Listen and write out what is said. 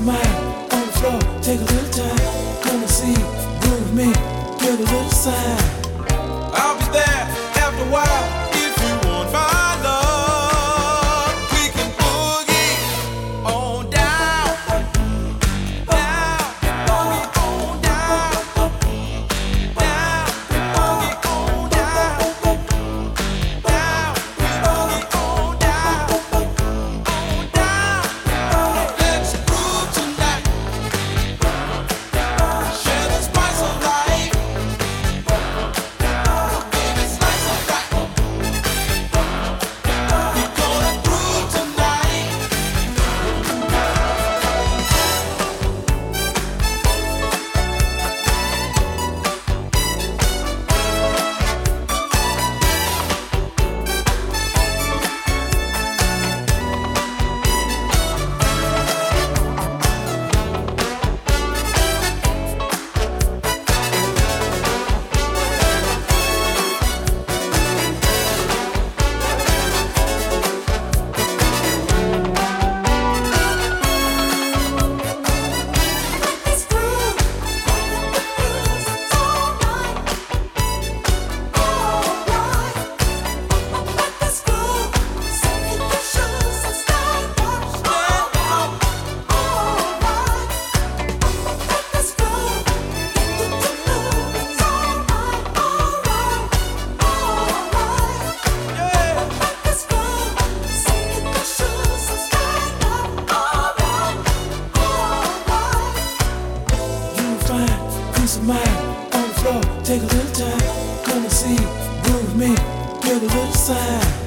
smile. good time. Come and see, groove me, get a little sign.